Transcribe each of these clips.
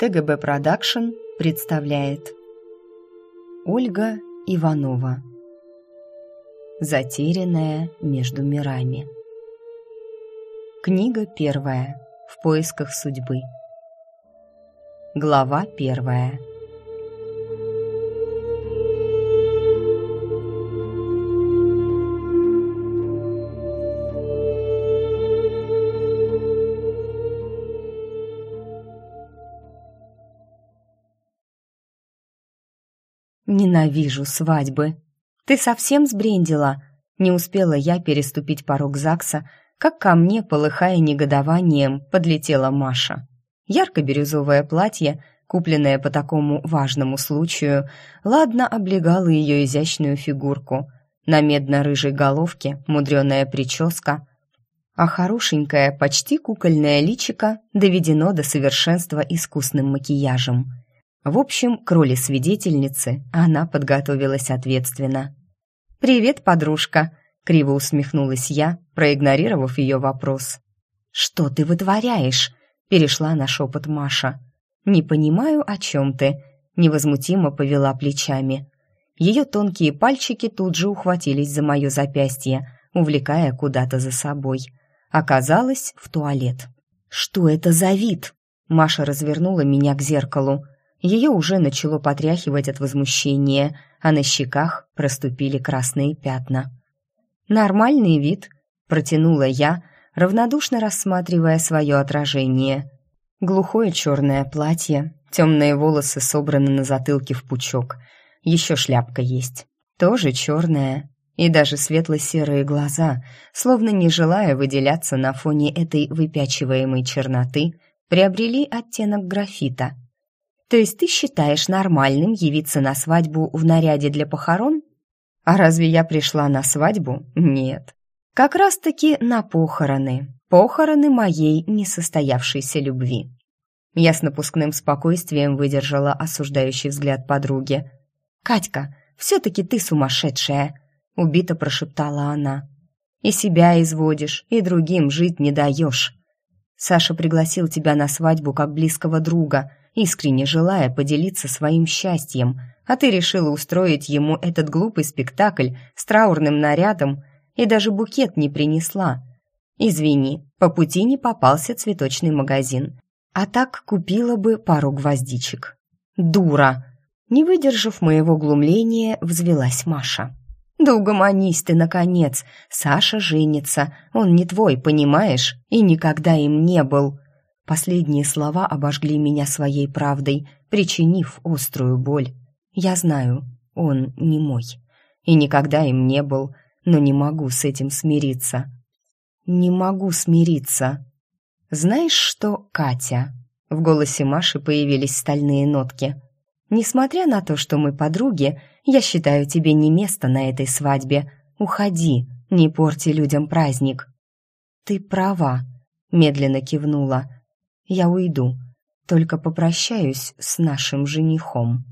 ТГБ Production представляет. Ольга Иванова. Затерянная между мирами Книга первая. В поисках судьбы Глава первая Ненавижу свадьбы. Ты совсем сбрендила? Не успела я переступить порог ЗАГСа, как ко мне, полыхая негодованием, подлетела Маша. Ярко-бирюзовое платье, купленное по такому важному случаю, ладно облегало ее изящную фигурку. На медно-рыжей головке мудреная прическа, а хорошенькое, почти кукольное личико доведено до совершенства искусным макияжем – в общем, к роли свидетельницы она подготовилась ответственно. «Привет, подружка!» — криво усмехнулась я, проигнорировав ее вопрос. «Что ты вытворяешь?» — перешла на шепот Маша. «Не понимаю, о чем ты», — невозмутимо повела плечами. Ее тонкие пальчики тут же ухватились за мое запястье, увлекая куда-то за собой. Оказалось, в туалет. «Что это за вид?» Маша развернула меня к зеркалу. Ее уже начало потряхивать от возмущения, а на щеках проступили красные пятна. «Нормальный вид», — протянула я, равнодушно рассматривая свое отражение. Глухое черное платье, темные волосы собраны на затылке в пучок, еще шляпка есть, тоже черная, и даже светло-серые глаза, словно не желая выделяться на фоне этой выпячиваемой черноты, приобрели оттенок графита — то есть ты считаешь нормальным явиться на свадьбу в наряде для похорон? А разве я пришла на свадьбу? Нет. Как раз-таки на похороны. Похороны моей несостоявшейся любви. Я с напускным спокойствием выдержала осуждающий взгляд подруги. «Катька, все-таки ты сумасшедшая!» — убито прошептала она. «И себя изводишь, и другим жить не даешь. Саша пригласил тебя на свадьбу как близкого друга, искренне желая поделиться своим счастьем, а ты решила устроить ему этот глупый спектакль с траурным нарядом и даже букет не принесла. Извини, по пути не попался цветочный магазин, а так купила бы пару гвоздичек. Дура! Не выдержав моего глумления, взвелась Маша. «Да угомонись ты, наконец! Саша женится, он не твой, понимаешь, и никогда им не был!» Последние слова обожгли меня своей правдой, причинив острую боль. Я знаю, он не мой. И никогда им не был, но не могу с этим смириться. Не могу смириться. Знаешь что, Катя? В голосе Маши появились стальные нотки. Несмотря на то, что мы подруги, я считаю тебе не место на этой свадьбе. Уходи, не порти людям праздник. Ты права, медленно кивнула. Я уйду, только попрощаюсь с нашим женихом».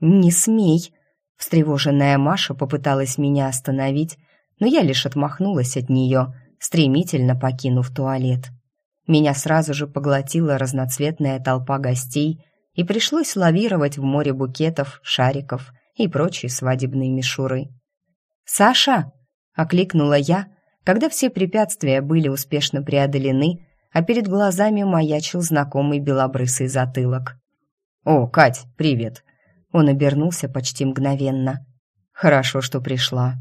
«Не смей!» Встревоженная Маша попыталась меня остановить, но я лишь отмахнулась от нее, стремительно покинув туалет. Меня сразу же поглотила разноцветная толпа гостей, и пришлось лавировать в море букетов, шариков и прочей свадебной мишуры. «Саша!» — окликнула я, когда все препятствия были успешно преодолены, а перед глазами маячил знакомый белобрысый затылок. «О, Кать, привет!» Он обернулся почти мгновенно. «Хорошо, что пришла».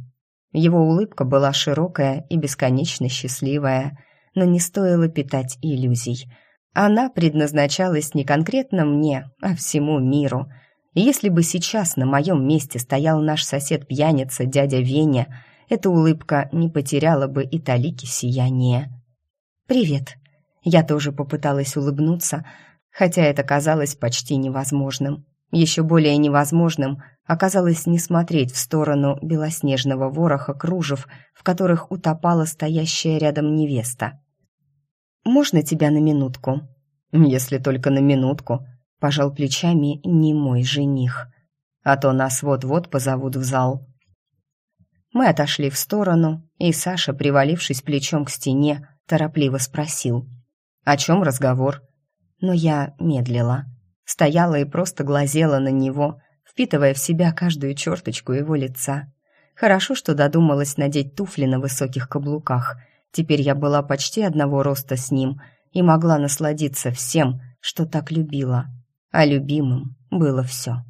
Его улыбка была широкая и бесконечно счастливая, но не стоило питать иллюзий. Она предназначалась не конкретно мне, а всему миру. Если бы сейчас на моем месте стоял наш сосед-пьяница, дядя Веня, эта улыбка не потеряла бы и талики сияния. «Привет», я тоже попыталась улыбнуться, хотя это казалось почти невозможным. Еще более невозможным оказалось не смотреть в сторону белоснежного вороха кружев, в которых утопала стоящая рядом невеста. «Можно тебя на минутку?» «Если только на минутку», — пожал плечами не мой жених. «А то нас вот-вот позовут в зал». Мы отошли в сторону, и Саша, привалившись плечом к стене, торопливо спросил — о чем разговор? Но я медлила. Стояла и просто глазела на него, впитывая в себя каждую черточку его лица. Хорошо, что додумалась надеть туфли на высоких каблуках. Теперь я была почти одного роста с ним и могла насладиться всем, что так любила. А любимым было все.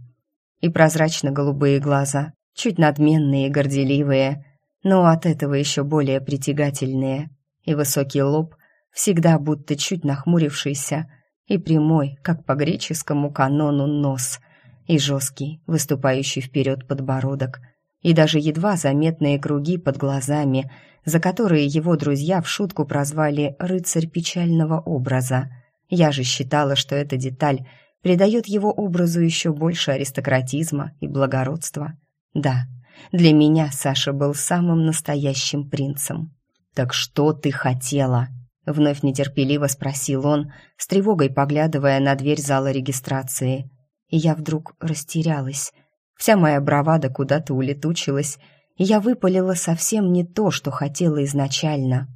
И прозрачно-голубые глаза, чуть надменные и горделивые, но от этого еще более притягательные, и высокий лоб, всегда будто чуть нахмурившийся, и прямой, как по греческому канону, нос, и жесткий, выступающий вперед подбородок, и даже едва заметные круги под глазами, за которые его друзья в шутку прозвали «рыцарь печального образа». Я же считала, что эта деталь придает его образу еще больше аристократизма и благородства. Да, для меня Саша был самым настоящим принцем. «Так что ты хотела?» Вновь нетерпеливо спросил он, с тревогой поглядывая на дверь зала регистрации. И я вдруг растерялась. Вся моя бравада куда-то улетучилась, и я выпалила совсем не то, что хотела изначально.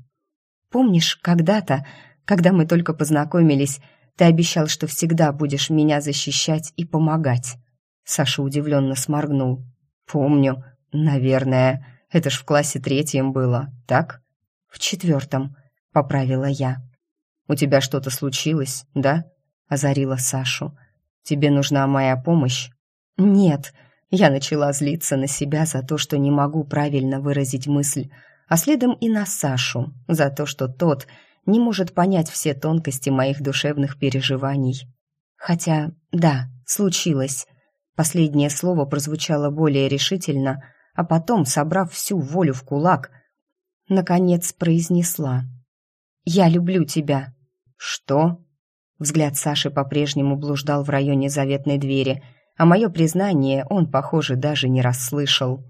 «Помнишь, когда-то, когда мы только познакомились, ты обещал, что всегда будешь меня защищать и помогать?» Саша удивленно сморгнул. «Помню. Наверное. Это ж в классе третьем было, так?» «В четвертом», — поправила я. «У тебя что-то случилось, да?» — озарила Сашу. «Тебе нужна моя помощь?» «Нет», я начала злиться на себя за то, что не могу правильно выразить мысль, а следом и на Сашу за то, что тот не может понять все тонкости моих душевных переживаний. Хотя, да, случилось. Последнее слово прозвучало более решительно, а потом, собрав всю волю в кулак, наконец произнесла. «Я люблю тебя». «Что?» Взгляд Саши по-прежнему блуждал в районе заветной двери, а мое признание он, похоже, даже не расслышал.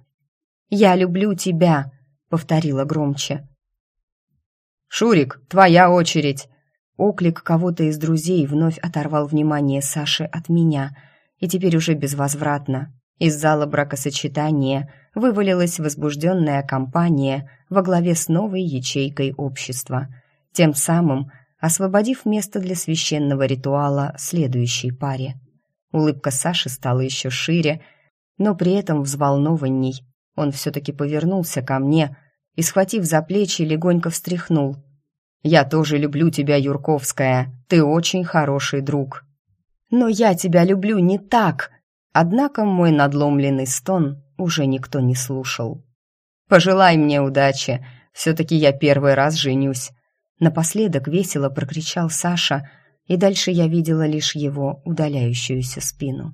«Я люблю тебя», — повторила громче. «Шурик, твоя очередь!» Оклик кого-то из друзей вновь оторвал внимание Саши от меня, и теперь уже безвозвратно. Из зала бракосочетания вывалилась возбужденная компания во главе с новой ячейкой общества — тем самым освободив место для священного ритуала следующей паре. Улыбка Саши стала еще шире, но при этом взволнованней. Он все-таки повернулся ко мне и, схватив за плечи, легонько встряхнул. «Я тоже люблю тебя, Юрковская. Ты очень хороший друг». «Но я тебя люблю не так!» Однако мой надломленный стон уже никто не слушал. «Пожелай мне удачи. Все-таки я первый раз женюсь. Напоследок весело прокричал Саша, и дальше я видела лишь его удаляющуюся спину.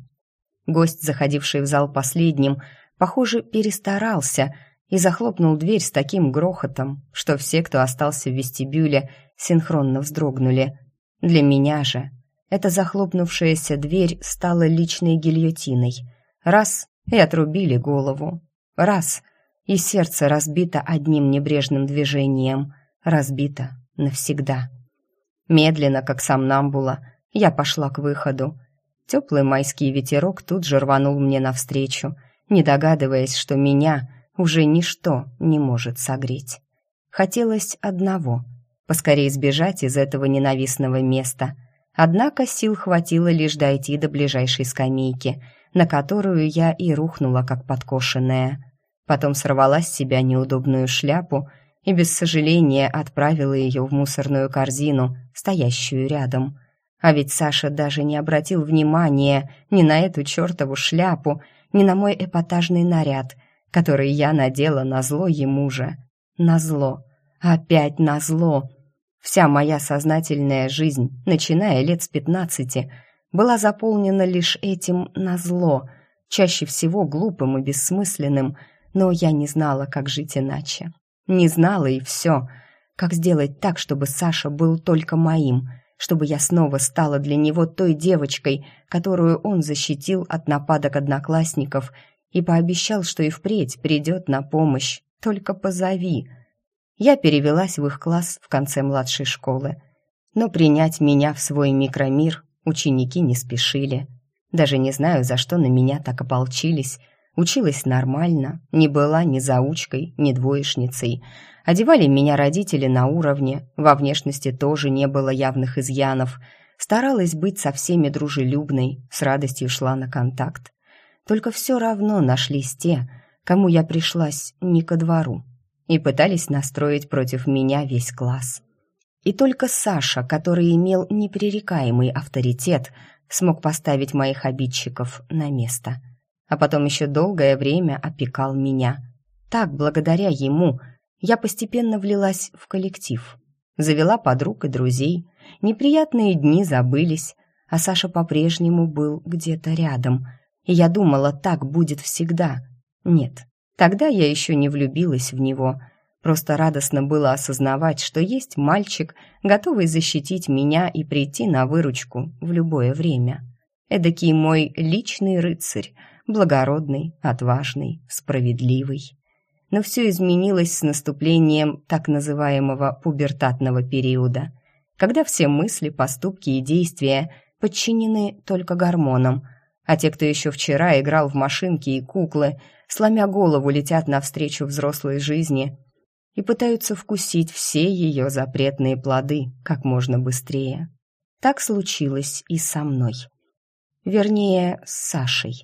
Гость, заходивший в зал последним, похоже, перестарался и захлопнул дверь с таким грохотом, что все, кто остался в вестибюле, синхронно вздрогнули. Для меня же эта захлопнувшаяся дверь стала личной гильотиной. Раз — и отрубили голову. Раз — и сердце разбито одним небрежным движением. Разбито навсегда. Медленно, как сам Намбула, я пошла к выходу. Теплый майский ветерок тут же рванул мне навстречу, не догадываясь, что меня уже ничто не может согреть. Хотелось одного — поскорее сбежать из этого ненавистного места. Однако сил хватило лишь дойти до ближайшей скамейки, на которую я и рухнула, как подкошенная. Потом сорвала с себя неудобную шляпу — и без сожаления отправила ее в мусорную корзину, стоящую рядом. А ведь Саша даже не обратил внимания ни на эту чертову шляпу, ни на мой эпатажный наряд, который я надела на зло ему же. На зло. Опять на зло. Вся моя сознательная жизнь, начиная лет с пятнадцати, была заполнена лишь этим на зло, чаще всего глупым и бессмысленным, но я не знала, как жить иначе. Не знала и все. Как сделать так, чтобы Саша был только моим, чтобы я снова стала для него той девочкой, которую он защитил от нападок одноклассников и пообещал, что и впредь придет на помощь. Только позови. Я перевелась в их класс в конце младшей школы. Но принять меня в свой микромир ученики не спешили. Даже не знаю, за что на меня так ополчились – Училась нормально, не была ни заучкой, ни двоечницей. Одевали меня родители на уровне, во внешности тоже не было явных изъянов. старалась быть со всеми дружелюбной, с радостью шла на контакт. Только все равно нашлись те, кому я пришлась не ко двору, и пытались настроить против меня весь класс. И только Саша, который имел непререкаемый авторитет, смог поставить моих обидчиков на место. А потом еще долгое время опекал меня. Так, благодаря ему, я постепенно влилась в коллектив. Завела подруг и друзей. Неприятные дни забылись, а Саша по-прежнему был где-то рядом. И я думала, так будет всегда. Нет, тогда я еще не влюбилась в него. Просто радостно было осознавать, что есть мальчик, готовый защитить меня и прийти на выручку в любое время. Эдакий мой личный рыцарь, благородный, отважный, справедливый но все изменилось с наступлением так называемого пубертатного периода, когда все мысли, поступки и действия подчинены только гормонам, а те, кто еще вчера играл в машинки и куклы, сломя голову, летят навстречу взрослой жизни и пытаются вкусить все ее запретные плоды как можно быстрее. Так случилось и со мной. Вернее, с Сашей.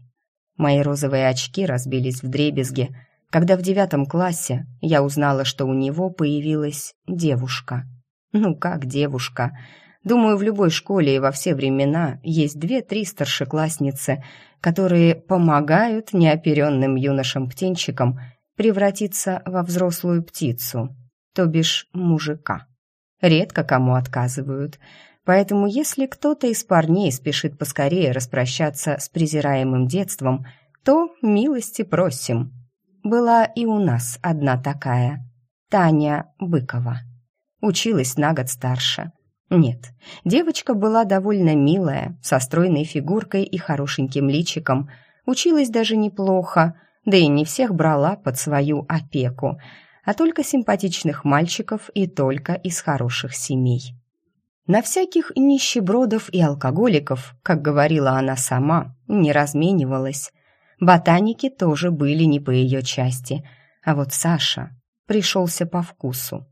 Мои розовые очки разбились в дребезги, когда в девятом классе я узнала, что у него появилась девушка. Ну как девушка? Думаю, в любой школе и во все времена есть две-три старшеклассницы, которые помогают неоперенным юношам-птенчикам превратиться во взрослую птицу, то бишь мужика. Редко кому отказывают, поэтому если кто-то из парней спешит поскорее распрощаться с презираемым детством, то милости просим была и у нас одна такая, Таня Быкова. Училась на год старше. Нет, девочка была довольно милая, со стройной фигуркой и хорошеньким личиком, училась даже неплохо, да и не всех брала под свою опеку, а только симпатичных мальчиков и только из хороших семей. На всяких нищебродов и алкоголиков, как говорила она сама, не разменивалась, Ботаники тоже были не по ее части, а вот Саша пришелся по вкусу.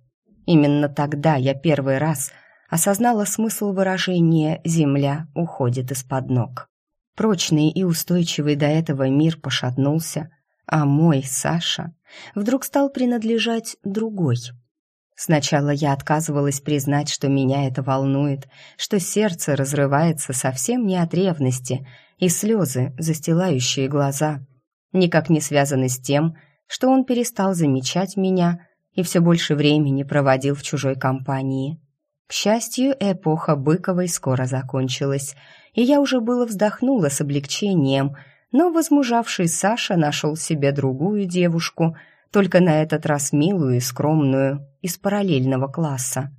Именно тогда я первый раз осознала смысл выражения «земля уходит из-под ног». Прочный и устойчивый до этого мир пошатнулся, а мой Саша вдруг стал принадлежать другой. Сначала я отказывалась признать, что меня это волнует, что сердце разрывается совсем не от ревности — и слезы, застилающие глаза, никак не связаны с тем, что он перестал замечать меня и все больше времени проводил в чужой компании. К счастью, эпоха Быковой скоро закончилась, и я уже было вздохнула с облегчением, но возмужавший Саша нашел себе другую девушку, только на этот раз милую и скромную, из параллельного класса.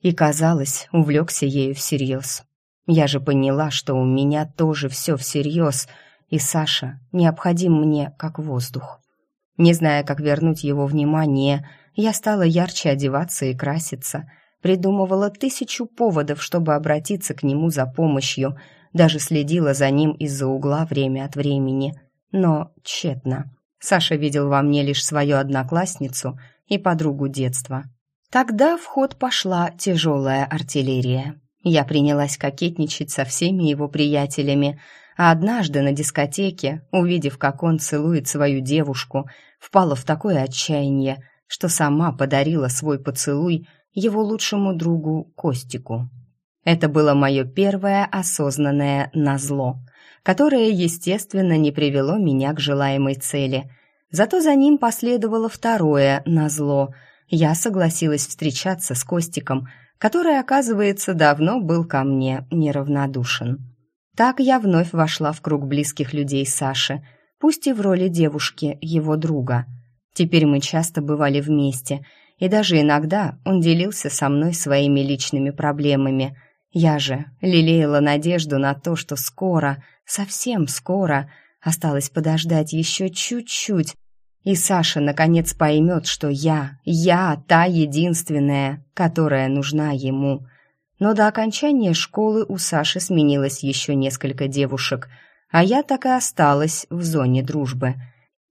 И, казалось, увлекся ею всерьез. Я же поняла, что у меня тоже все всерьез, и Саша необходим мне как воздух. Не зная, как вернуть его внимание, я стала ярче одеваться и краситься, придумывала тысячу поводов, чтобы обратиться к нему за помощью, даже следила за ним из-за угла время от времени. Но тщетно. Саша видел во мне лишь свою одноклассницу и подругу детства. Тогда в ход пошла тяжелая артиллерия. Я принялась кокетничать со всеми его приятелями, а однажды на дискотеке, увидев, как он целует свою девушку, впала в такое отчаяние, что сама подарила свой поцелуй его лучшему другу Костику. Это было мое первое осознанное назло, которое, естественно, не привело меня к желаемой цели. Зато за ним последовало второе назло. Я согласилась встречаться с Костиком, который, оказывается, давно был ко мне неравнодушен. Так я вновь вошла в круг близких людей Саши, пусть и в роли девушки, его друга. Теперь мы часто бывали вместе, и даже иногда он делился со мной своими личными проблемами. Я же лелеяла надежду на то, что скоро, совсем скоро, осталось подождать еще чуть-чуть, и Саша наконец поймет, что я, я та единственная, которая нужна ему. Но до окончания школы у Саши сменилось еще несколько девушек, а я так и осталась в зоне дружбы.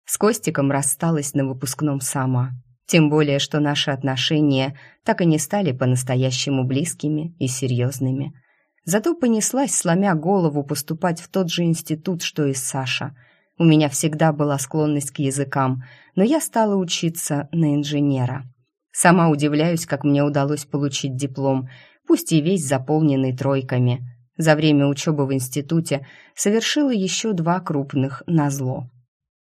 С Костиком рассталась на выпускном сама. Тем более, что наши отношения так и не стали по-настоящему близкими и серьезными. Зато понеслась, сломя голову, поступать в тот же институт, что и Саша. У меня всегда была склонность к языкам, но я стала учиться на инженера. Сама удивляюсь, как мне удалось получить диплом, пусть и весь заполненный тройками. За время учебы в институте совершила еще два крупных назло.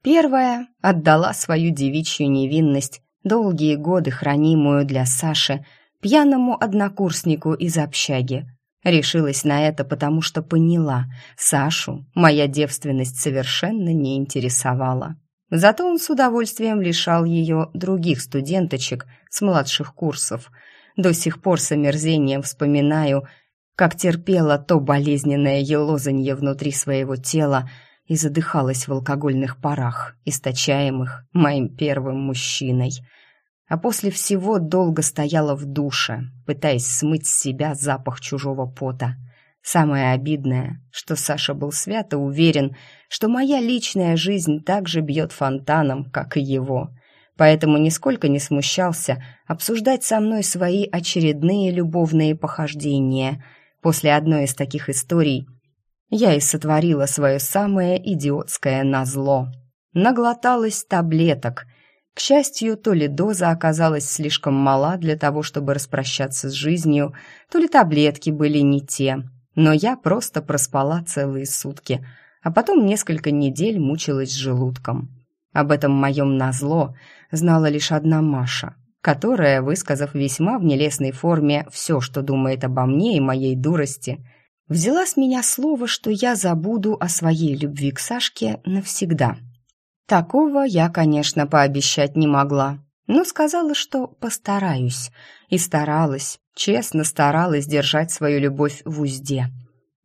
Первая отдала свою девичью невинность, долгие годы хранимую для Саши, пьяному однокурснику из общаги. Решилась на это, потому что поняла, Сашу моя девственность совершенно не интересовала. Зато он с удовольствием лишал ее других студенточек с младших курсов. До сих пор с омерзением вспоминаю, как терпела то болезненное елозанье внутри своего тела и задыхалась в алкогольных парах, источаемых моим первым мужчиной — а после всего долго стояла в душе, пытаясь смыть с себя запах чужого пота. Самое обидное, что Саша был свято уверен, что моя личная жизнь также бьет фонтаном, как и его. Поэтому нисколько не смущался обсуждать со мной свои очередные любовные похождения. После одной из таких историй я и сотворила свое самое идиотское назло. Наглоталась таблеток — к счастью, то ли доза оказалась слишком мала для того, чтобы распрощаться с жизнью, то ли таблетки были не те. Но я просто проспала целые сутки, а потом несколько недель мучилась с желудком. Об этом моем назло знала лишь одна Маша, которая, высказав весьма в нелестной форме все, что думает обо мне и моей дурости, взяла с меня слово, что я забуду о своей любви к Сашке навсегда – Такого я, конечно, пообещать не могла, но сказала, что постараюсь. И старалась, честно старалась держать свою любовь в узде.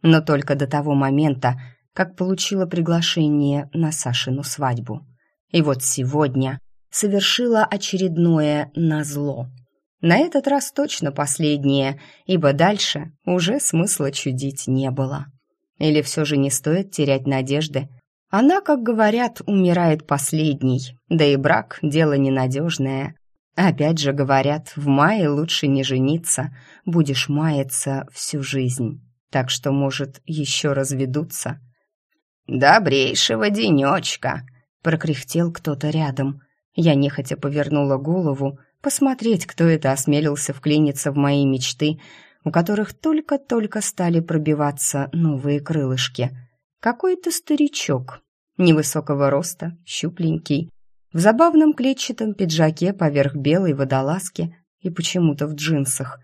Но только до того момента, как получила приглашение на Сашину свадьбу. И вот сегодня совершила очередное назло. На этот раз точно последнее, ибо дальше уже смысла чудить не было. Или все же не стоит терять надежды, она, как говорят, умирает последней, да и брак – дело ненадежное. Опять же говорят, в мае лучше не жениться, будешь маяться всю жизнь. Так что, может, еще разведутся? «Добрейшего денечка!» – прокряхтел кто-то рядом. Я нехотя повернула голову, посмотреть, кто это осмелился вклиниться в мои мечты, у которых только-только стали пробиваться новые крылышки – какой-то старичок, невысокого роста, щупленький, в забавном клетчатом пиджаке поверх белой водолазки и почему-то в джинсах.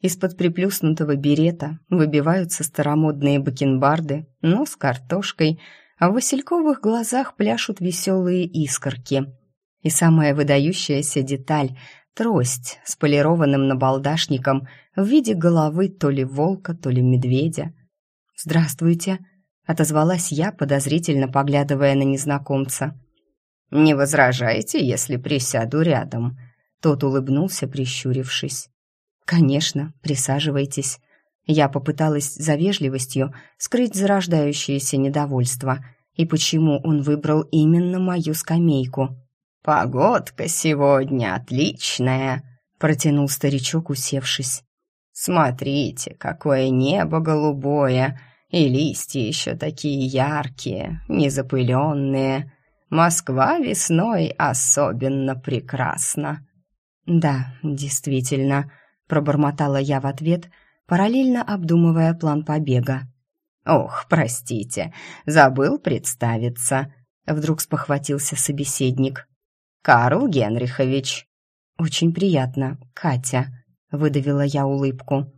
Из-под приплюснутого берета выбиваются старомодные бакенбарды, нос картошкой, а в васильковых глазах пляшут веселые искорки. И самая выдающаяся деталь — трость с полированным набалдашником в виде головы то ли волка, то ли медведя. «Здравствуйте!» отозвалась я, подозрительно поглядывая на незнакомца. «Не возражаете, если присяду рядом?» Тот улыбнулся, прищурившись. «Конечно, присаживайтесь». Я попыталась за вежливостью скрыть зарождающееся недовольство. И почему он выбрал именно мою скамейку? «Погодка сегодня отличная», — протянул старичок, усевшись. «Смотрите, какое небо голубое!» И листья еще такие яркие, незапыленные. Москва весной особенно прекрасна». «Да, действительно», — пробормотала я в ответ, параллельно обдумывая план побега. «Ох, простите, забыл представиться», — вдруг спохватился собеседник. «Карл Генрихович». «Очень приятно, Катя», — выдавила я улыбку.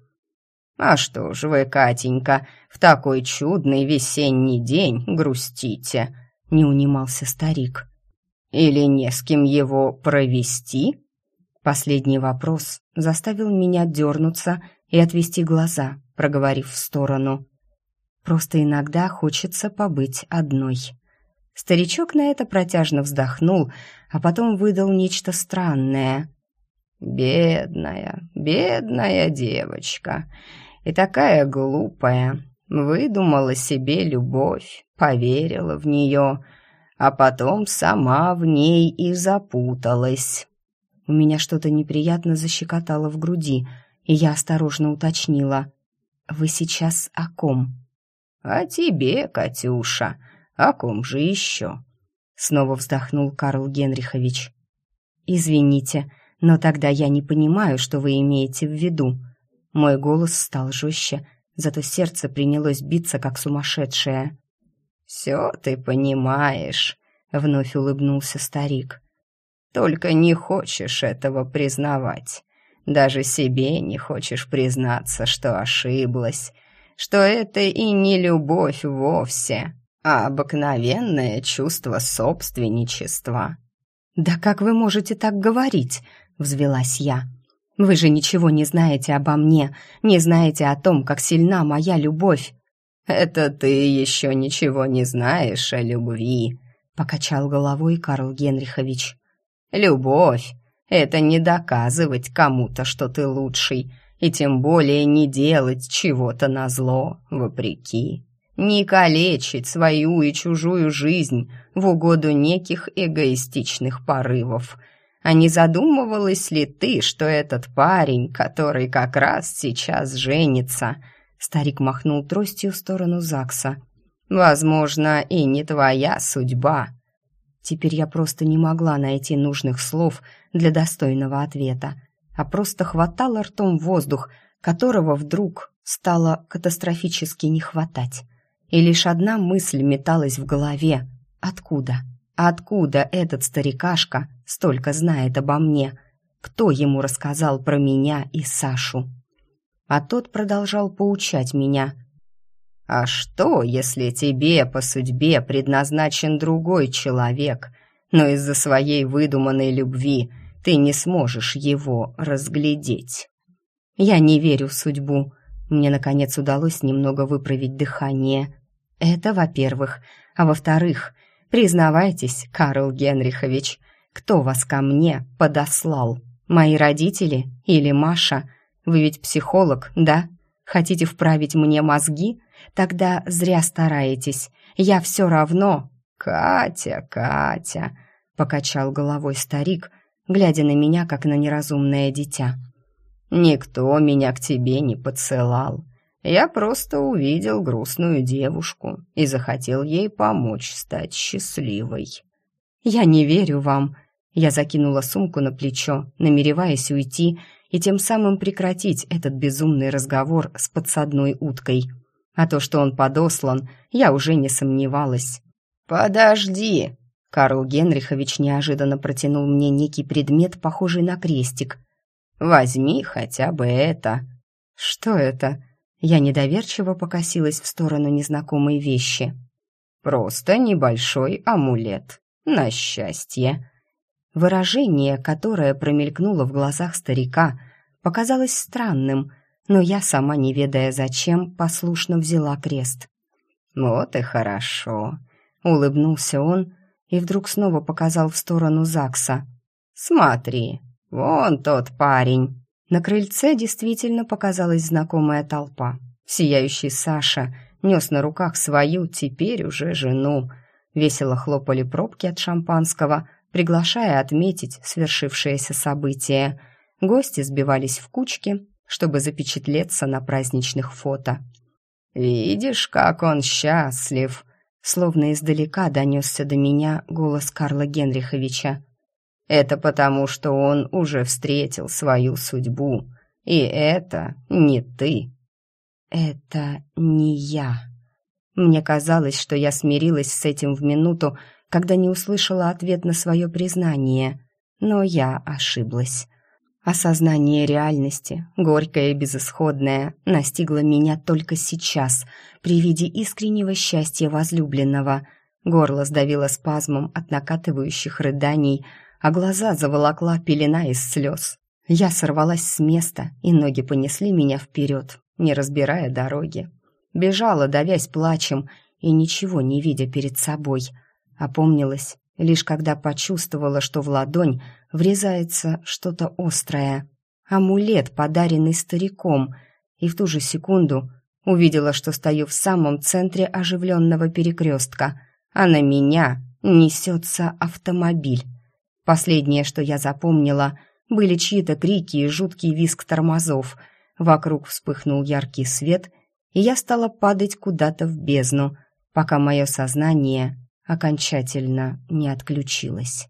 «А что ж вы, Катенька, в такой чудный весенний день грустите?» — не унимался старик. «Или не с кем его провести?» Последний вопрос заставил меня дернуться и отвести глаза, проговорив в сторону. «Просто иногда хочется побыть одной». Старичок на это протяжно вздохнул, а потом выдал нечто странное. «Бедная, бедная девочка, и такая глупая. Выдумала себе любовь, поверила в нее, а потом сама в ней и запуталась. У меня что-то неприятно защекотало в груди, и я осторожно уточнила. Вы сейчас о ком?» «О тебе, Катюша. О ком же еще?» Снова вздохнул Карл Генрихович. «Извините, но тогда я не понимаю, что вы имеете в виду». Мой голос стал жестче, зато сердце принялось биться, как сумасшедшее. «Все ты понимаешь», — вновь улыбнулся старик. «Только не хочешь этого признавать. Даже себе не хочешь признаться, что ошиблась, что это и не любовь вовсе, а обыкновенное чувство собственничества». «Да как вы можете так говорить?» — взвелась я. «Вы же ничего не знаете обо мне, не знаете о том, как сильна моя любовь». «Это ты еще ничего не знаешь о любви», — покачал головой Карл Генрихович. «Любовь — это не доказывать кому-то, что ты лучший, и тем более не делать чего-то назло, вопреки, не калечить свою и чужую жизнь в угоду неких эгоистичных порывов. А не задумывалась ли ты, что этот парень, который как раз сейчас женится, старик махнул тростью в сторону Закса, возможно, и не твоя судьба? Теперь я просто не могла найти нужных слов для достойного ответа, а просто хватала ртом воздух, которого вдруг стало катастрофически не хватать. И лишь одна мысль металась в голове. Откуда? Откуда этот старикашка столько знает обо мне? Кто ему рассказал про меня и Сашу? А тот продолжал поучать меня. «А что, если тебе по судьбе предназначен другой человек, но из-за своей выдуманной любви ты не сможешь его разглядеть?» «Я не верю в судьбу», мне, наконец, удалось немного выправить дыхание. Это, во-первых. А во-вторых, признавайтесь, Карл Генрихович, кто вас ко мне подослал? Мои родители или Маша? Вы ведь психолог, да? Хотите вправить мне мозги? Тогда зря стараетесь. Я все равно... «Катя, Катя!» — покачал головой старик, глядя на меня, как на неразумное дитя. «Никто меня к тебе не подсылал. Я просто увидел грустную девушку и захотел ей помочь стать счастливой. «Я не верю вам», я закинула сумку на плечо, намереваясь уйти и тем самым прекратить этот безумный разговор с подсадной уткой. А то, что он подослан, я уже не сомневалась. «Подожди!» Карл Генрихович неожиданно протянул мне некий предмет, похожий на крестик. «Возьми хотя бы это». «Что это?» Я недоверчиво покосилась в сторону незнакомой вещи. «Просто небольшой амулет. На счастье». Выражение, которое промелькнуло в глазах старика, показалось странным, но я, сама не ведая зачем, послушно взяла крест. «Вот и хорошо», — улыбнулся он и вдруг снова показал в сторону Закса. «Смотри, вон тот парень». На крыльце действительно показалась знакомая толпа. Сияющий Саша нес на руках свою, теперь уже жену. Весело хлопали пробки от шампанского, приглашая отметить свершившееся событие. Гости сбивались в кучки, чтобы запечатлеться на праздничных фото. «Видишь, как он счастлив!» Словно издалека донесся до меня голос Карла Генриховича. Это потому, что он уже встретил свою судьбу. И это не ты. Это не я. Мне казалось, что я смирилась с этим в минуту, когда не услышала ответ на свое признание. Но я ошиблась. Осознание реальности, горькое и безысходное, настигло меня только сейчас, при виде искреннего счастья возлюбленного. Горло сдавило спазмом от накатывающих рыданий, а глаза заволокла пелена из слез. Я сорвалась с места, и ноги понесли меня вперед, не разбирая дороги. Бежала, давясь плачем и ничего не видя перед собой. Опомнилась, лишь когда почувствовала, что в ладонь врезается что-то острое. Амулет, подаренный стариком, и в ту же секунду увидела, что стою в самом центре оживленного перекрестка, а на меня несется автомобиль. Последнее, что я запомнила, были чьи-то крики и жуткий визг тормозов. Вокруг вспыхнул яркий свет, и я стала падать куда-то в бездну, пока мое сознание окончательно не отключилось.